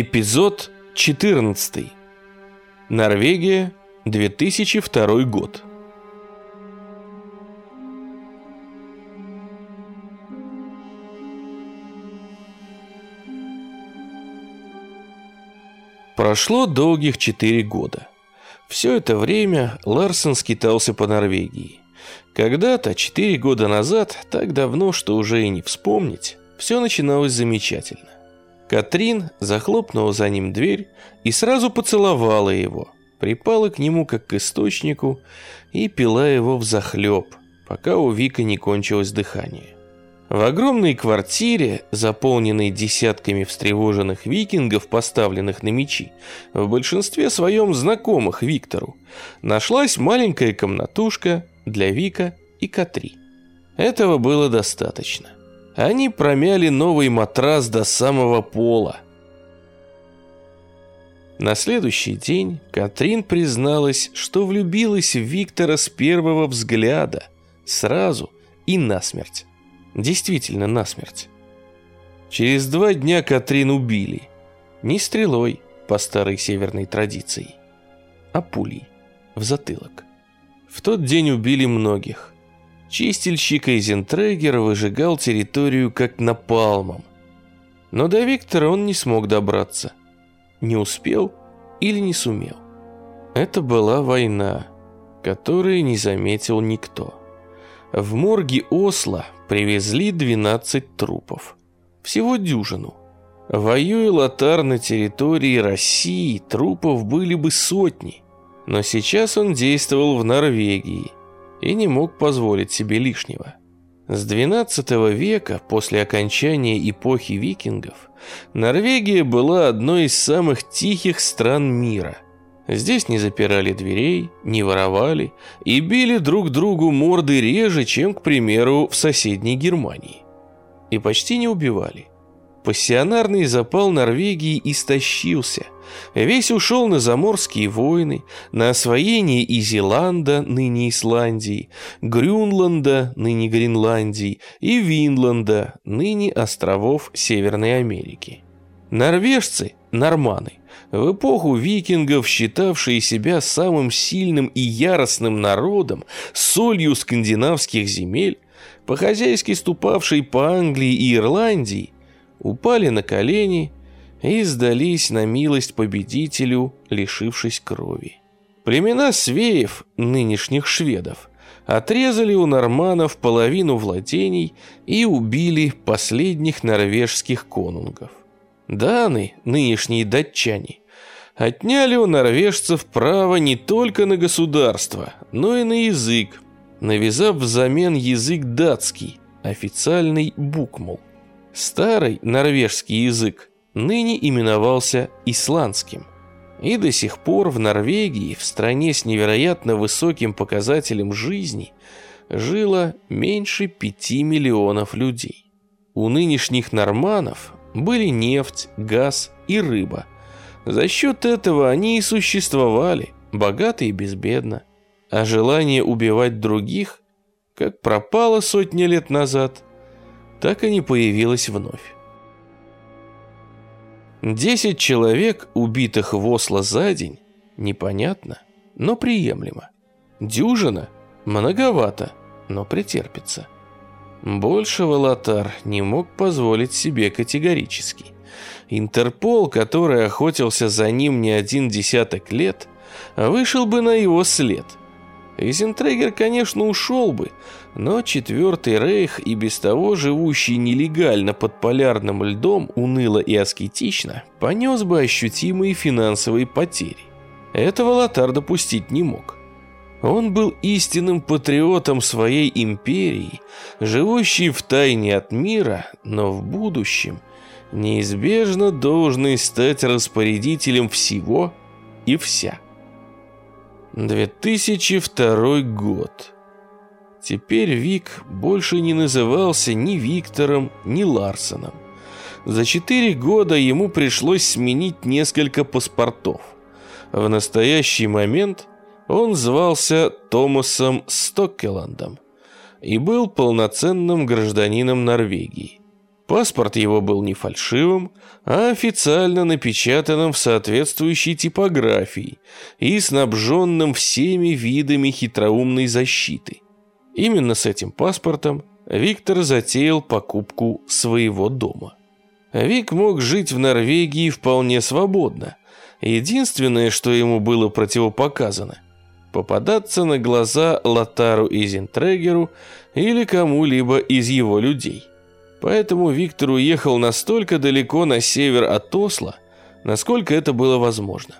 Эпизод 14. Норвегия, 2002 год. Прошло долгих четыре года. Все это время Ларсен скитался по Норвегии. Когда-то, четыре года назад, так давно, что уже и не вспомнить, все начиналось замечательно. Катрин захлопнула за ним дверь и сразу поцеловала его, припала к нему как к источнику и пила его в захлеб, пока у Вика не кончилось дыхание. В огромной квартире, заполненной десятками встревоженных викингов, поставленных на мечи, в большинстве своем знакомых Виктору, нашлась маленькая комнатушка для Вика и Катри. Этого было достаточно. Они промяли новый матрас до самого пола. На следующий день Катрин призналась, что влюбилась в Виктора с первого взгляда, сразу и насмерть. Действительно насмерть. Через два дня Катрин убили. Не стрелой, по старой северной традиции, а пулей в затылок. В тот день убили многих. Чистильщик Эйзентрегер выжигал территорию как напалмом. Но до Виктора он не смог добраться. Не успел или не сумел. Это была война, которую не заметил никто. В морге Осло привезли 12 трупов. Всего дюжину. Воюя Лотар на территории России, трупов были бы сотни. Но сейчас он действовал в Норвегии – и не мог позволить себе лишнего. С XII века, после окончания эпохи викингов, Норвегия была одной из самых тихих стран мира. Здесь не запирали дверей, не воровали и били друг другу морды реже, чем, к примеру, в соседней Германии. И почти не убивали. Пассионарный запал Норвегии истощился. Весь ушел на заморские войны, на освоение Изиланда, ныне Исландии, Грюнланда, ныне Гренландии, и Винланда, ныне островов Северной Америки. Норвежцы, норманы, в эпоху викингов, считавшие себя самым сильным и яростным народом, солью скандинавских земель, по-хозяйски ступавшие по Англии и Ирландии, упали на колени и сдались на милость победителю, лишившись крови. Племена свеев, нынешних шведов, отрезали у норманов половину владений и убили последних норвежских конунгов. Даны, нынешние датчане, отняли у норвежцев право не только на государство, но и на язык, навязав взамен язык датский, официальный букмул. Старый норвежский язык ныне именовался исландским. И до сих пор в Норвегии, в стране с невероятно высоким показателем жизни, жило меньше пяти миллионов людей. У нынешних норманов были нефть, газ и рыба. За счет этого они и существовали, богато и безбедно. А желание убивать других, как пропало сотни лет назад – так и не появилась вновь. Десять человек, убитых в Осло за день, непонятно, но приемлемо. Дюжина многовато, но претерпится. Большего Лотар не мог позволить себе категорически. Интерпол, который охотился за ним не один десяток лет, вышел бы на его след – Эйзентрегер, конечно, ушел бы, но Четвертый Рейх и без того живущий нелегально под полярным льдом уныло и аскетично понес бы ощутимые финансовые потери. Этого Лотар допустить не мог. Он был истинным патриотом своей империи, живущий в тайне от мира, но в будущем неизбежно должен стать распорядителем всего и вся. 2002 год. Теперь Вик больше не назывался ни Виктором, ни Ларсоном. За четыре года ему пришлось сменить несколько паспортов. В настоящий момент он звался Томасом Стоккеландом и был полноценным гражданином Норвегии. Паспорт его был не фальшивым, а официально напечатанным в соответствующей типографии и снабженным всеми видами хитроумной защиты. Именно с этим паспортом Виктор затеял покупку своего дома. Вик мог жить в Норвегии вполне свободно. Единственное, что ему было противопоказано – попадаться на глаза Лотару Изентрегеру или кому-либо из его людей. Поэтому Виктор уехал настолько далеко на север от Осло, насколько это было возможно.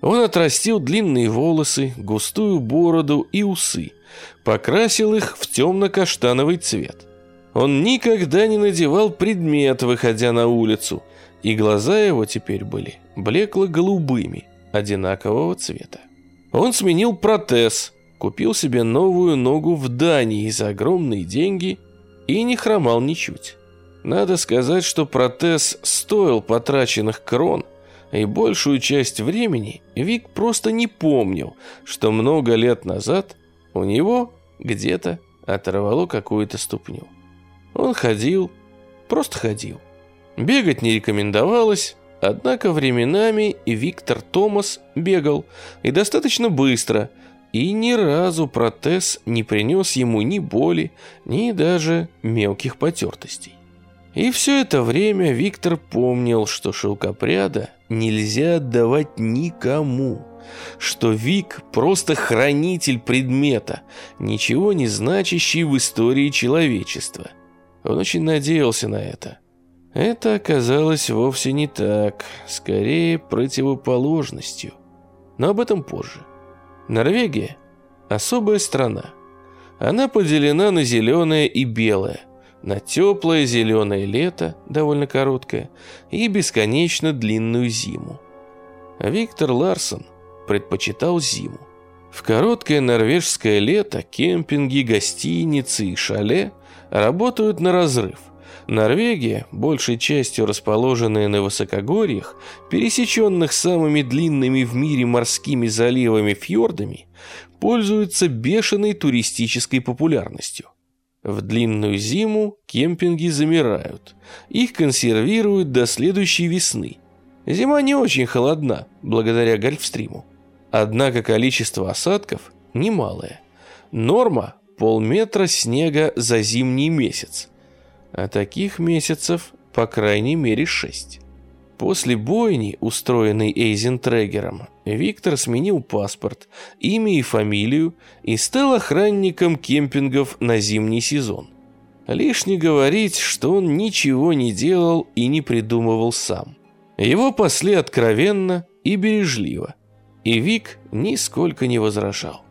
Он отрастил длинные волосы, густую бороду и усы, покрасил их в темно-каштановый цвет. Он никогда не надевал предмет, выходя на улицу, и глаза его теперь были блекло-голубыми, одинакового цвета. Он сменил протез, купил себе новую ногу в Дании за огромные деньги и не хромал ничуть. Надо сказать, что протез стоил потраченных крон, и большую часть времени Вик просто не помнил, что много лет назад у него где-то оторвало какую-то ступню. Он ходил, просто ходил. Бегать не рекомендовалось, однако временами и Виктор Томас бегал, и достаточно быстро, и ни разу протез не принес ему ни боли, ни даже мелких потертостей. И все это время Виктор помнил, что шелкопряда нельзя отдавать никому, что Вик просто хранитель предмета, ничего не значащий в истории человечества – он очень надеялся на это. Это оказалось вовсе не так, скорее противоположностью. Но об этом позже. Норвегия – особая страна. Она поделена на зеленое и белое, на теплое зеленое лето, довольно короткое, и бесконечно длинную зиму. Виктор Ларсон предпочитал зиму. В короткое норвежское лето кемпинги, гостиницы и шале работают на разрыв. Норвегия, большей частью расположенная на высокогорьях, пересеченных самыми длинными в мире морскими заливами-фьордами, пользуется бешеной туристической популярностью. В длинную зиму кемпинги замирают. Их консервируют до следующей весны. Зима не очень холодна, благодаря Гольфстриму. Однако количество осадков немалое. Норма полметра снега за зимний месяц. А таких месяцев, по крайней мере, шесть. После бойни, устроенной Эйзентрегером, Виктор сменил паспорт, имя и фамилию и стал охранником кемпингов на зимний сезон. Лишне говорить, что он ничего не делал и не придумывал сам. Его пасли откровенно и бережливо, и Вик нисколько не возражал.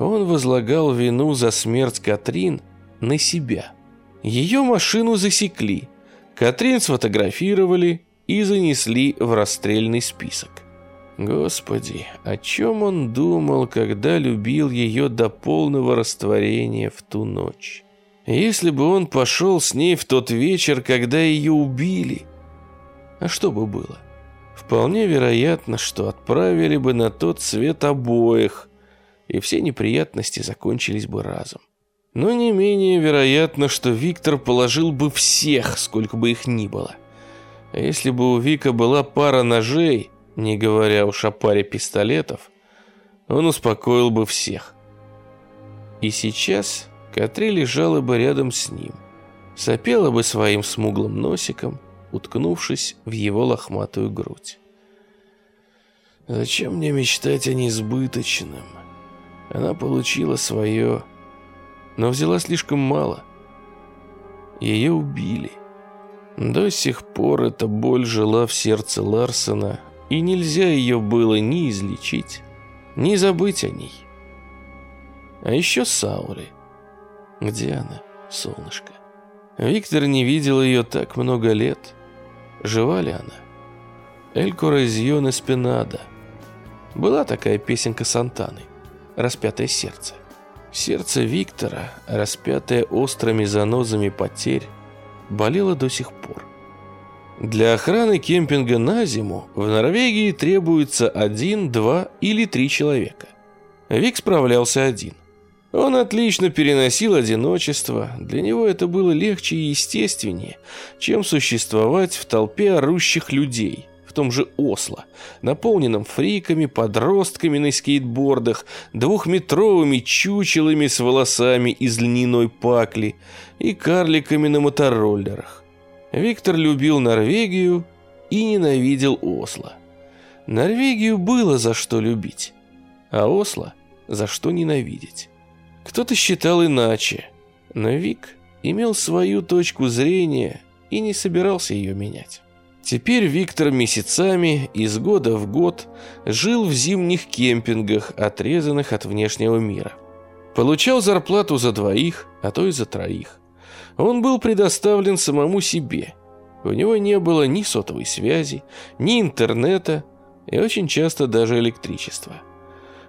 Он возлагал вину за смерть Катрин на себя. Ее машину засекли, Катрин сфотографировали и занесли в расстрельный список. Господи, о чем он думал, когда любил ее до полного растворения в ту ночь? Если бы он пошел с ней в тот вечер, когда ее убили, а что бы было? Вполне вероятно, что отправили бы на тот свет обоих, и все неприятности закончились бы разом. Но не менее вероятно, что Виктор положил бы всех, сколько бы их ни было. А если бы у Вика была пара ножей, не говоря уж о паре пистолетов, он успокоил бы всех. И сейчас Катри лежала бы рядом с ним, сопела бы своим смуглым носиком, уткнувшись в его лохматую грудь. «Зачем мне мечтать о несбыточном?» Она получила свое, но взяла слишком мало. Ее убили. До сих пор эта боль жила в сердце Ларсона, и нельзя ее было ни излечить, ни забыть о ней. А еще Саули. Где она, солнышко? Виктор не видел ее так много лет. Жива ли она? Эль Коразьон Эспинада. Была такая песенка Сантаны распятое сердце. Сердце Виктора, распятое острыми занозами потерь, болело до сих пор. Для охраны кемпинга на зиму в Норвегии требуется один, два или три человека. Вик справлялся один. Он отлично переносил одиночество, для него это было легче и естественнее, чем существовать в толпе орущих людей, в том же Осло, наполненном фриками, подростками на скейтбордах, двухметровыми чучелами с волосами из льняной пакли и карликами на мотороллерах. Виктор любил Норвегию и ненавидел Осло. Норвегию было за что любить, а Осло за что ненавидеть. Кто-то считал иначе, но Вик имел свою точку зрения и не собирался ее менять. Теперь Виктор месяцами, из года в год, жил в зимних кемпингах, отрезанных от внешнего мира. Получал зарплату за двоих, а то и за троих. Он был предоставлен самому себе. У него не было ни сотовой связи, ни интернета и очень часто даже электричества.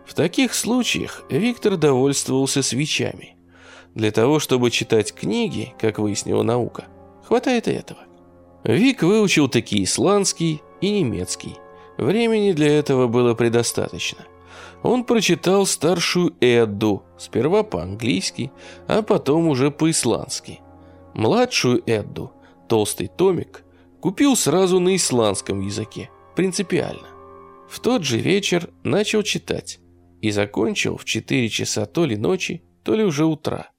В таких случаях Виктор довольствовался свечами. Для того, чтобы читать книги, как выяснила наука, хватает и этого. Вик выучил таки исландский и немецкий. Времени для этого было предостаточно. Он прочитал старшую Эдду, сперва по-английски, а потом уже по-исландски. Младшую Эдду, толстый томик, купил сразу на исландском языке, принципиально. В тот же вечер начал читать и закончил в 4 часа то ли ночи, то ли уже утра,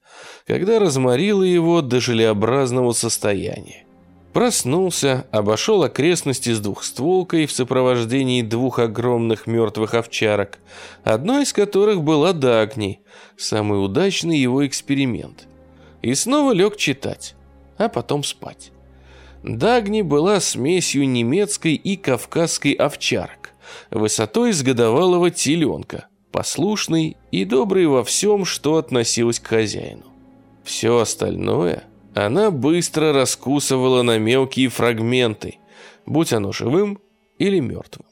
когда разморило его до желеобразного состояния. Проснулся, обошел окрестности с двухстволкой в сопровождении двух огромных мертвых овчарок, одной из которых была Дагни, самый удачный его эксперимент. И снова лег читать, а потом спать. Дагни была смесью немецкой и кавказской овчарок, высотой с годовалого теленка, послушный и добрый во всем, что относилось к хозяину. Все остальное она быстро раскусывала на мелкие фрагменты, будь оно живым или мертвым.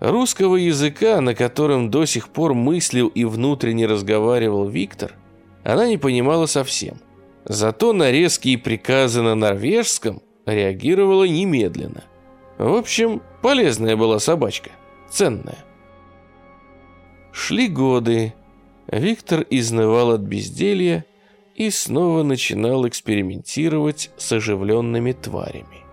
Русского языка, на котором до сих пор мыслил и внутренне разговаривал Виктор, она не понимала совсем. Зато на резкие приказы на норвежском реагировала немедленно. В общем, полезная была собачка, ценная. Шли годы. Виктор изнывал от безделья, и снова начинал экспериментировать с оживленными тварями.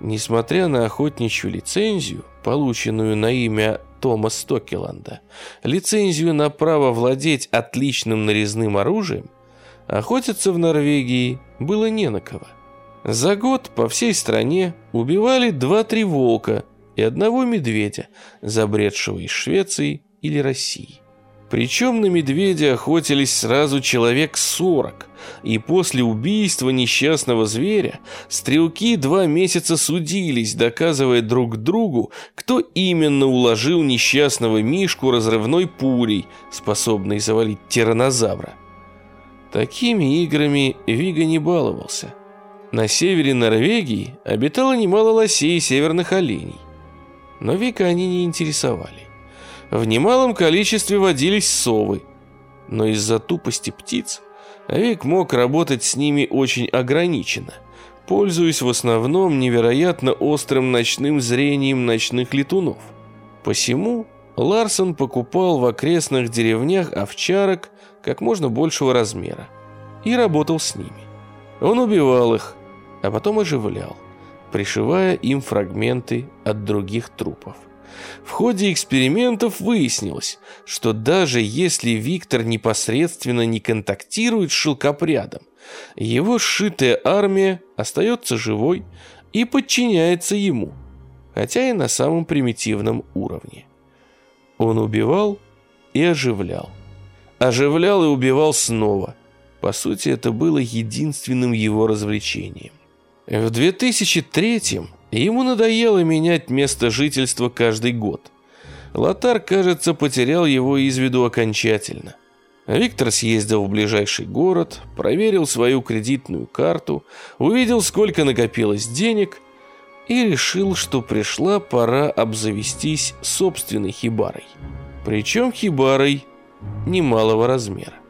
Несмотря на охотничью лицензию, полученную на имя Тома Стокеланда, лицензию на право владеть отличным нарезным оружием, охотиться в Норвегии было не на кого. За год по всей стране убивали два-три волка и одного медведя, забредшего из Швеции или России. Причем на медведя охотились сразу человек сорок, и после убийства несчастного зверя стрелки два месяца судились, доказывая друг другу, кто именно уложил несчастного Мишку разрывной пулей, способной завалить тиранозавра. Такими играми Вига не баловался. На севере Норвегии обитало немало лосей и северных оленей. Но Вика они не интересовали. В немалом количестве водились совы, но из-за тупости птиц Вик мог работать с ними очень ограниченно, пользуясь в основном невероятно острым ночным зрением ночных летунов. Посему Ларсон покупал в окрестных деревнях овчарок как можно большего размера и работал с ними. Он убивал их, а потом оживлял, пришивая им фрагменты от других трупов. В ходе экспериментов выяснилось, что даже если Виктор непосредственно не контактирует с шелкопрядом, его сшитая армия остается живой и подчиняется ему, хотя и на самом примитивном уровне. Он убивал и оживлял. Оживлял и убивал снова. По сути, это было единственным его развлечением. В 2003 Ему надоело менять место жительства каждый год. Лотар, кажется, потерял его из виду окончательно. Виктор съездил в ближайший город, проверил свою кредитную карту, увидел, сколько накопилось денег и решил, что пришла пора обзавестись собственной хибарой. Причем хибарой немалого размера.